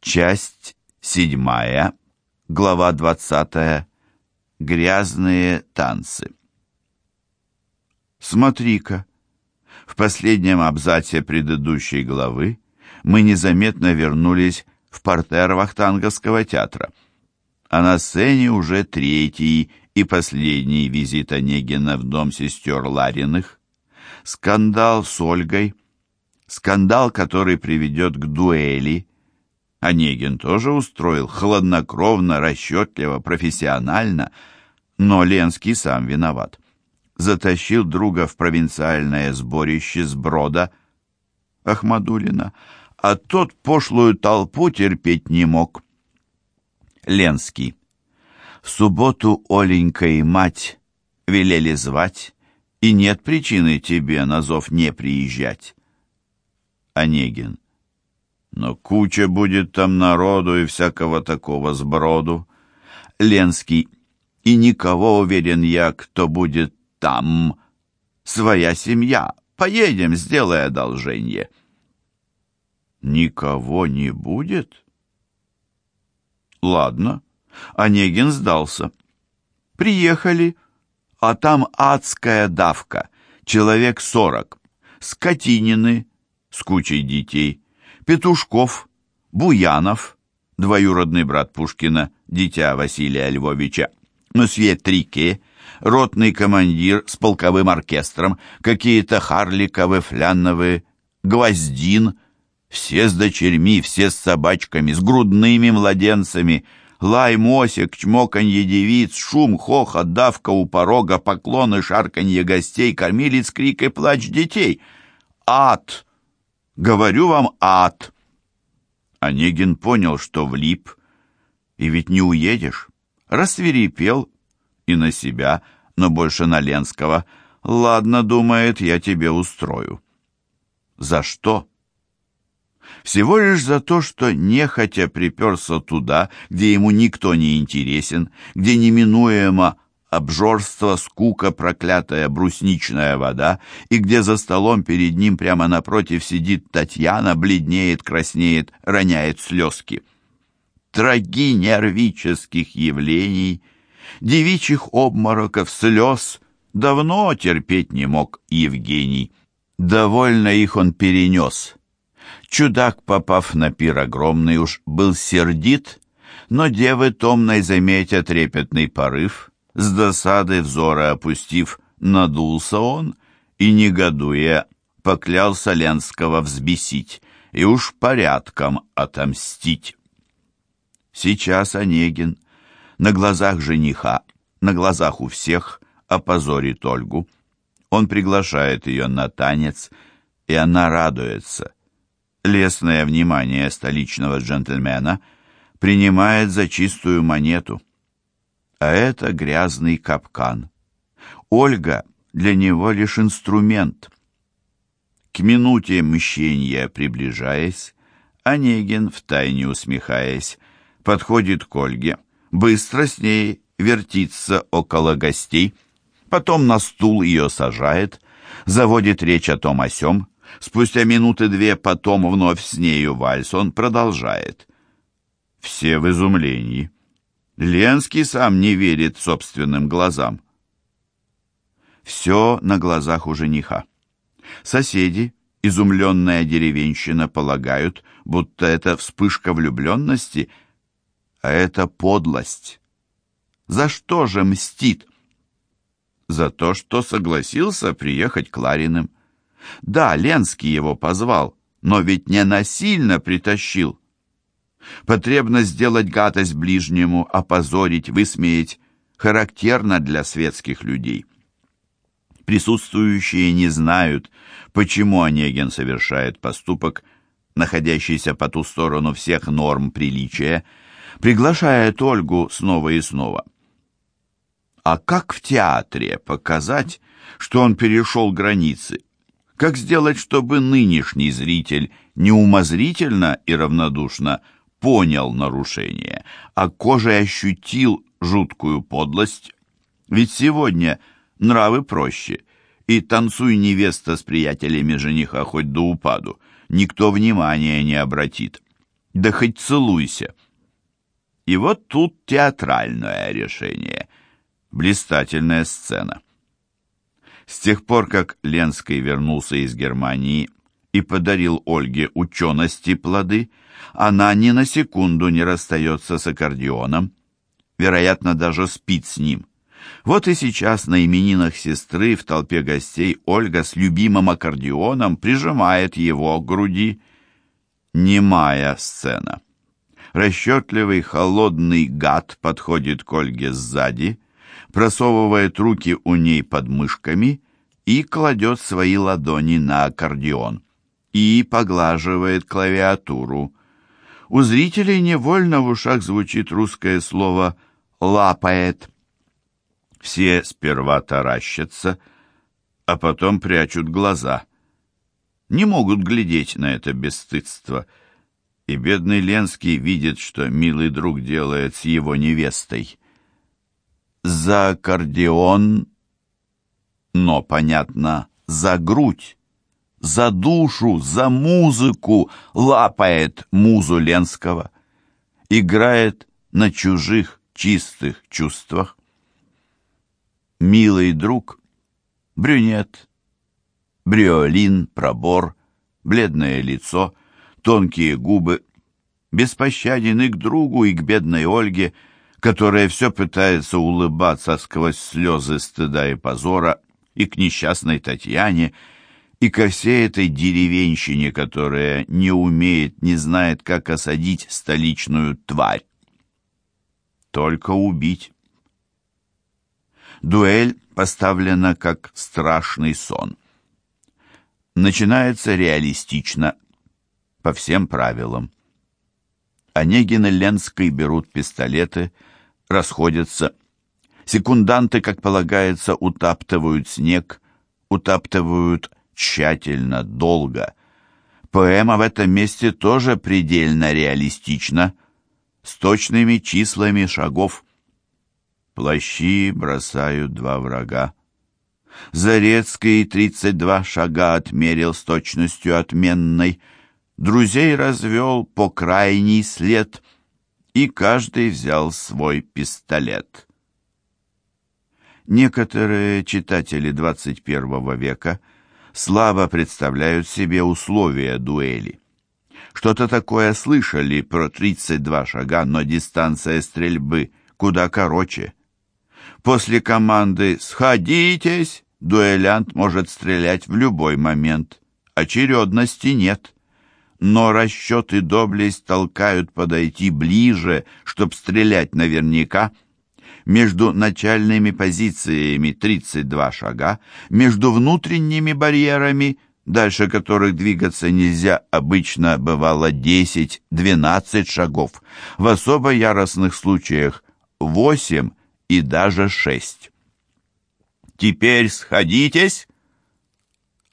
Часть седьмая, глава двадцатая. Грязные танцы. Смотри-ка, в последнем абзаце предыдущей главы мы незаметно вернулись в портер Вахтанговского театра, а на сцене уже третий и последний визит Онегина в дом сестер Лариных. Скандал с Ольгой, скандал, который приведет к дуэли, Онегин тоже устроил хладнокровно, расчетливо, профессионально, но Ленский сам виноват. Затащил друга в провинциальное сборище с брода Ахмадулина, а тот пошлую толпу терпеть не мог. Ленский. В субботу Оленька и мать велели звать, и нет причины тебе на зов не приезжать. Онегин. Но куча будет там народу и всякого такого сброду. Ленский. И никого, уверен я, кто будет там. Своя семья. Поедем, сделай одолжение. Никого не будет? Ладно. Онегин сдался. Приехали, а там адская давка. Человек сорок. Скотинины с кучей детей. Петушков, Буянов, двоюродный брат Пушкина, дитя Василия Львовича, мсье Трике, ротный командир с полковым оркестром, какие-то Харликовы, Фляновы, Гвоздин, все с дочерьми, все с собачками, с грудными младенцами, лай мосик, чмоканье девиц, шум, хохот, давка у порога, поклоны, шарканье гостей, кормилец, крик и плач детей. Ад! Говорю вам, ад!» Онегин понял, что влип, и ведь не уедешь. Рассверепел и на себя, но больше на Ленского. «Ладно, — думает, — я тебе устрою». «За что?» Всего лишь за то, что нехотя приперся туда, где ему никто не интересен, где неминуемо обжорство, скука, проклятая брусничная вода, и где за столом перед ним прямо напротив сидит Татьяна, бледнеет, краснеет, роняет слезки. Троги нервических явлений, девичьих обмороков, слез давно терпеть не мог Евгений. Довольно их он перенес. Чудак, попав на пир огромный, уж был сердит, но девы томной заметя трепетный порыв — с досады взора опустив, надулся он и, негодуя, поклялся Ленского взбесить и уж порядком отомстить. Сейчас Онегин на глазах жениха, на глазах у всех, опозорит Ольгу. Он приглашает ее на танец, и она радуется. Лесное внимание столичного джентльмена принимает за чистую монету а это грязный капкан. Ольга для него лишь инструмент. К минуте мщения приближаясь, Онегин, втайне усмехаясь, подходит к Ольге, быстро с ней вертится около гостей, потом на стул ее сажает, заводит речь о том о сём, спустя минуты две потом вновь с нею вальс он продолжает. Все в изумлении. Ленский сам не верит собственным глазам. Все на глазах у жениха. Соседи, изумленная деревенщина, полагают, будто это вспышка влюбленности, а это подлость. За что же мстит? За то, что согласился приехать к Лариным. Да, Ленский его позвал, но ведь не насильно притащил. Потребность сделать гадость ближнему, опозорить, высмеять, характерна для светских людей. Присутствующие не знают, почему Онегин совершает поступок, находящийся по ту сторону всех норм приличия, приглашает Ольгу снова и снова. А как в театре показать, что он перешел границы? Как сделать, чтобы нынешний зритель неумозрительно и равнодушно – понял нарушение, а кожей ощутил жуткую подлость. Ведь сегодня нравы проще, и танцуй невеста с приятелями жениха хоть до упаду, никто внимания не обратит. Да хоть целуйся. И вот тут театральное решение. Блистательная сцена. С тех пор, как Ленский вернулся из Германии и подарил Ольге учености плоды, она ни на секунду не расстается с аккордеоном, вероятно, даже спит с ним. Вот и сейчас на именинах сестры в толпе гостей Ольга с любимым аккордеоном прижимает его к груди. Немая сцена. Расчетливый холодный гад подходит к Ольге сзади, просовывает руки у ней под мышками и кладет свои ладони на аккордеон и поглаживает клавиатуру. У зрителей невольно в ушах звучит русское слово «лапает». Все сперва таращатся, а потом прячут глаза. Не могут глядеть на это бесстыдство. И бедный Ленский видит, что милый друг делает с его невестой за аккордеон, но, понятно, за грудь, за душу, за музыку лапает музу Ленского, играет на чужих чистых чувствах. Милый друг, брюнет, бриолин, пробор, бледное лицо, тонкие губы, беспощаден и к другу, и к бедной Ольге — которая все пытается улыбаться сквозь слезы стыда и позора, и к несчастной Татьяне, и ко всей этой деревенщине, которая не умеет, не знает, как осадить столичную тварь. Только убить. Дуэль поставлена как страшный сон. Начинается реалистично, по всем правилам. Онегин и Ленский берут пистолеты, расходятся. Секунданты, как полагается, утаптывают снег, утаптывают тщательно, долго. Поэма в этом месте тоже предельно реалистична, с точными числами шагов. Плащи бросают два врага. Зарецкий тридцать два шага отмерил с точностью отменной — друзей развел по крайний след, и каждый взял свой пистолет. Некоторые читатели 21 века слабо представляют себе условия дуэли. Что-то такое слышали про 32 шага, но дистанция стрельбы куда короче. После команды «Сходитесь!» дуэлянт может стрелять в любой момент. Очередности нет но расчет и доблесть толкают подойти ближе, чтоб стрелять наверняка. Между начальными позициями 32 шага, между внутренними барьерами, дальше которых двигаться нельзя, обычно бывало 10-12 шагов, в особо яростных случаях 8 и даже 6. «Теперь сходитесь!»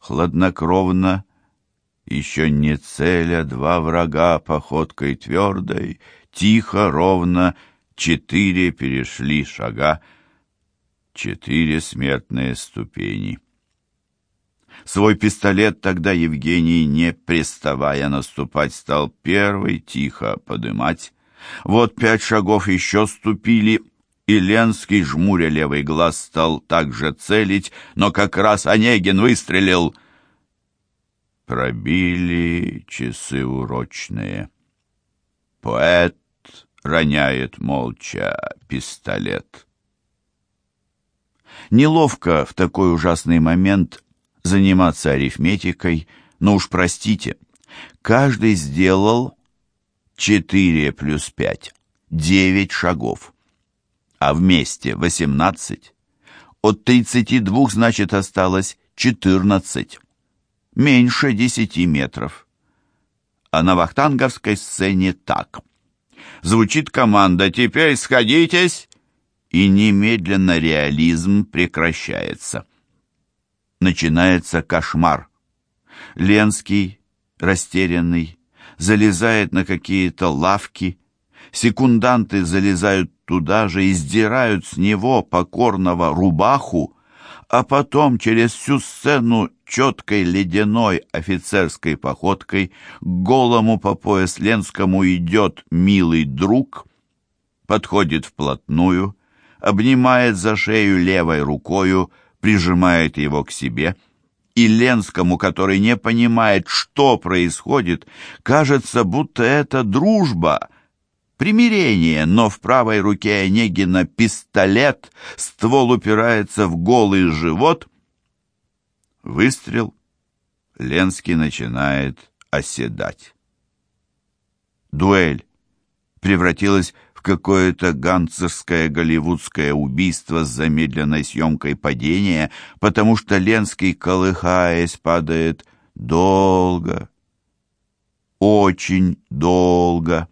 Хладнокровно, еще не целя два врага походкой твердой, Тихо, ровно, четыре перешли шага, Четыре смертные ступени. Свой пистолет тогда Евгений, не приставая наступать, стал первый тихо подымать. Вот пять шагов еще ступили, и Ленский, жмуря левый глаз, стал также целить, но как раз Онегин выстрелил — Пробили часы урочные. Поэт роняет молча пистолет. Неловко в такой ужасный момент заниматься арифметикой, но уж простите, каждый сделал 4 плюс 5, 9 шагов, а вместе 18. От 32, значит, осталось 14 меньше десяти метров. А на вахтанговской сцене так. Звучит команда «Теперь сходитесь!» и немедленно реализм прекращается. Начинается кошмар. Ленский, растерянный, залезает на какие-то лавки, секунданты залезают туда же и сдирают с него покорного рубаху, а потом через всю сцену четкой ледяной офицерской походкой голому по пояс Ленскому идет милый друг, подходит вплотную, обнимает за шею левой рукою, прижимает его к себе, и Ленскому, который не понимает, что происходит, кажется, будто это дружба, примирение, но в правой руке Онегина пистолет, ствол упирается в голый живот. Выстрел. Ленский начинает оседать. Дуэль превратилась в какое-то ганцерское голливудское убийство с замедленной съемкой падения, потому что Ленский, колыхаясь, падает долго, очень долго.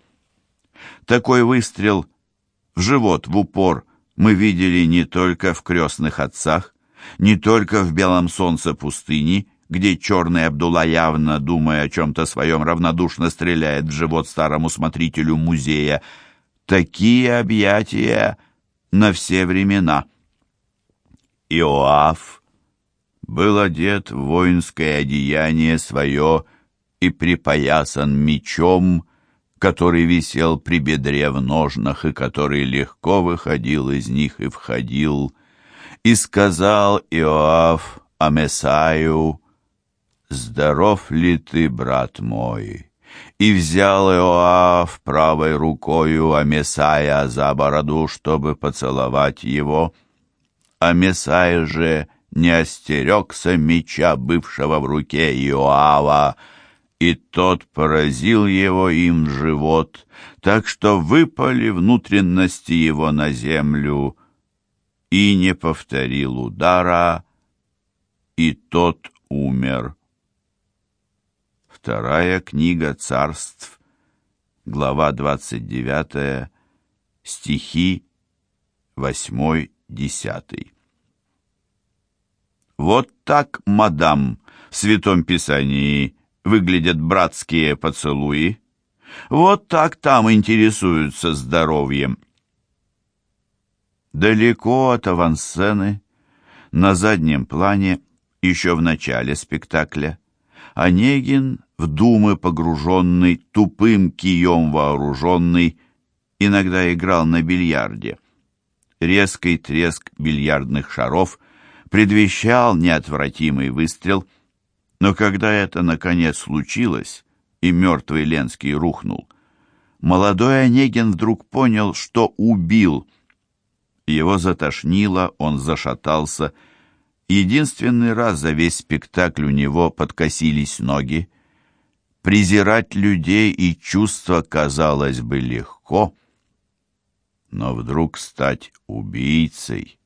Такой выстрел в живот, в упор, мы видели не только в «Крестных отцах», не только в «Белом солнце пустыни», где черный Абдулла, явно думая о чем-то своем, равнодушно стреляет в живот старому смотрителю музея. Такие объятия на все времена. Иоаф был одет в воинское одеяние свое и припоясан мечом, который висел при бедре в ножнах и который легко выходил из них и входил. И сказал Иоав Амесаю, «Здоров ли ты, брат мой?» И взял Иоав правой рукою Амесая за бороду, чтобы поцеловать его. Амесай же не остерегся меча, бывшего в руке Иоава, и тот поразил его им живот, так что выпали внутренности его на землю, и не повторил удара, и тот умер. Вторая книга царств, глава 29, стихи 8-10. Вот так, мадам, в Святом Писании выглядят братские поцелуи. Вот так там интересуются здоровьем. Далеко от авансцены, на заднем плане, еще в начале спектакля, Онегин, в думы погруженный, тупым кием вооруженный, иногда играл на бильярде. Резкий треск бильярдных шаров предвещал неотвратимый выстрел — но когда это, наконец, случилось, и мертвый Ленский рухнул, молодой Онегин вдруг понял, что убил. Его затошнило, он зашатался. Единственный раз за весь спектакль у него подкосились ноги. Презирать людей и чувства, казалось бы, легко, но вдруг стать убийцей.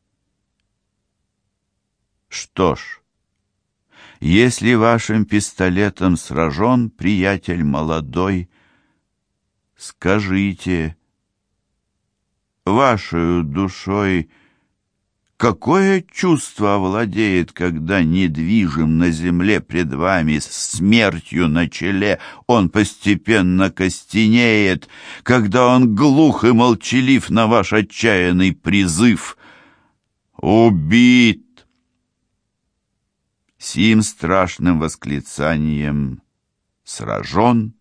Что ж, если вашим пистолетом сражен приятель молодой, скажите, вашей душой какое чувство овладеет, когда недвижим на земле пред вами с смертью на челе он постепенно костенеет, когда он глух и молчалив на ваш отчаянный призыв? Убит! Сим страшным восклицанием сражен,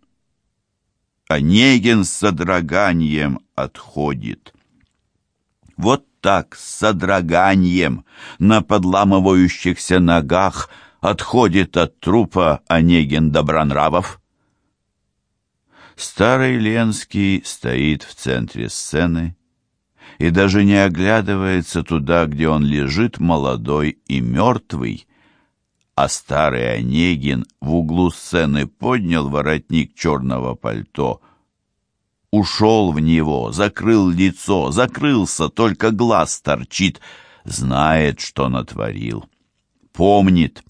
Онегин с содроганием отходит. Вот так, с содроганием, на подламывающихся ногах Отходит от трупа Онегин Добронравов. Старый Ленский стоит в центре сцены и даже не оглядывается туда, где он лежит молодой и мертвый, а старый Онегин в углу сцены поднял воротник черного пальто, ушел в него, закрыл лицо, закрылся, только глаз торчит, знает, что натворил, помнит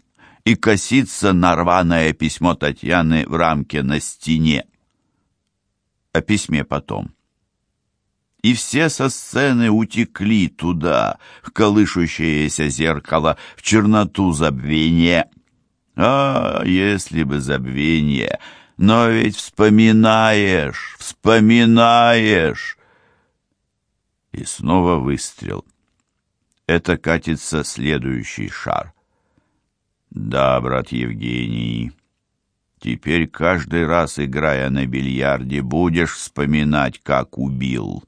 и косится на рваное письмо Татьяны в рамке на стене. О письме потом и все со сцены утекли туда, в колышущееся зеркало, в черноту забвения. А, если бы забвение! Но ведь вспоминаешь, вспоминаешь! И снова выстрел. Это катится следующий шар. Да, брат Евгений, теперь каждый раз, играя на бильярде, будешь вспоминать, как убил.